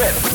it